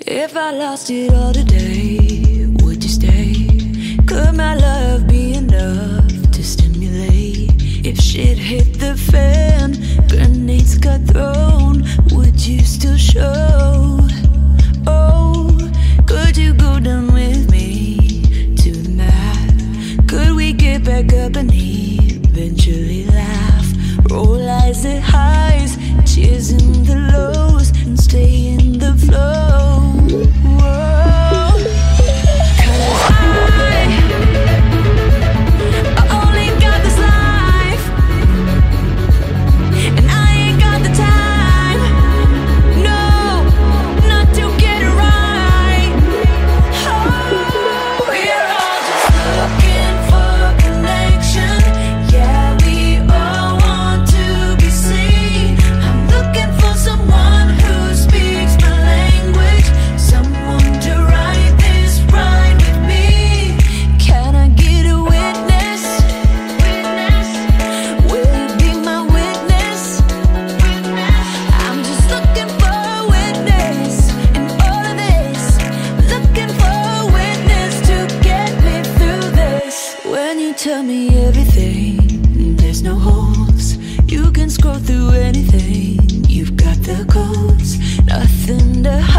If I lost it all today, would you stay? Could my love be enough to stimulate? If shit hit the fan, grenades got thrown, would you still show? Oh, could you go down with me to the map? Could we get back up and eventually laugh? Roll eyes at highs, cheers in the lows, and stay. through anything. You've got the codes, nothing to hide.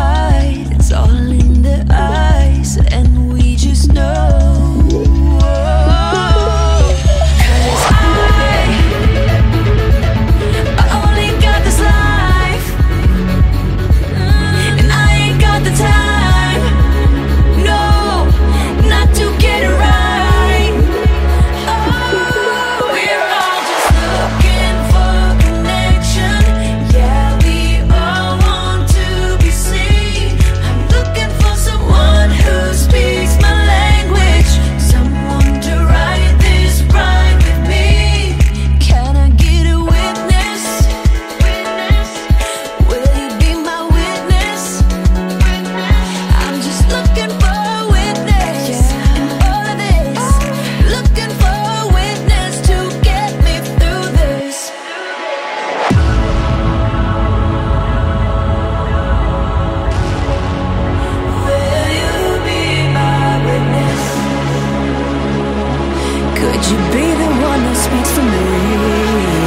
Could you be the one who speaks for me?